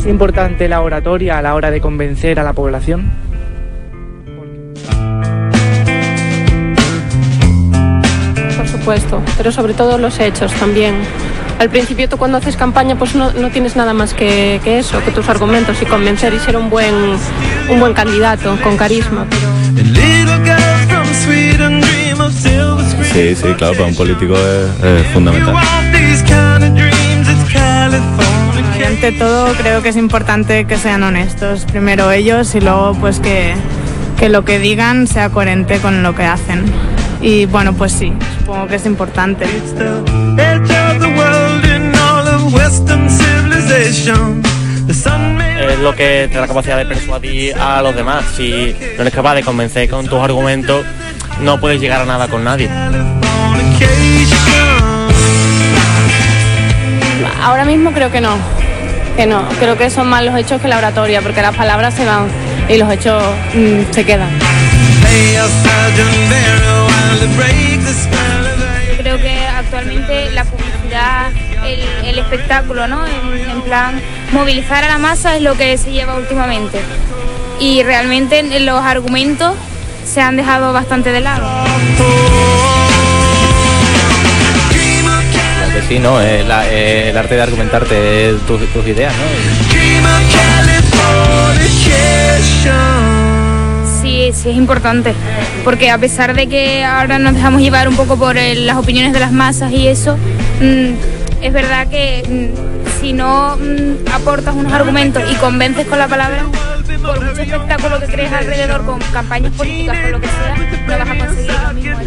¿Es importante la oratoria a la hora de convencer a la población? Por supuesto, pero sobre todo los hechos también. Al principio tú cuando haces campaña pues no, no tienes nada más que, que, eso, que tus argumentos y convencer y ser un buen, un buen candidato con carisma. Sí, sí, claro, para un político es, es fundamental. Ante todo creo que es importante que sean honestos, primero ellos y luego pues que, que lo que digan sea coherente con lo que hacen. Y bueno, pues sí, supongo que es importante. Es lo que te da la capacidad de persuadir a los demás. Si no eres capaz de convencer con tus argumentos, no puedes llegar a nada con nadie. Ahora mismo creo que no, que no. Creo que son más los hechos que la oratoria, porque las palabras se van y los hechos mmm, se quedan. Creo que actualmente la publicidad, el, espectáculo, ¿no? En, plan, movilizar a la masa es lo que se lleva últimamente. Y realmente los argumentos se han dejado bastante de lado. Sí, ¿no? Eh, eh, el arte de argumentarte tus, ideas, ¿no? Sí, sí es importante, porque a pesar de que ahora nos dejamos llevar un poco por el, las opiniones de las masas y eso, mmm, es verdad que mmm, si no mmm, aportas unos argumentos y convences con la palabra, por mucho espectáculo que crees alrededor con campañas políticas o lo que sea, no vas a conseguir lo mismo.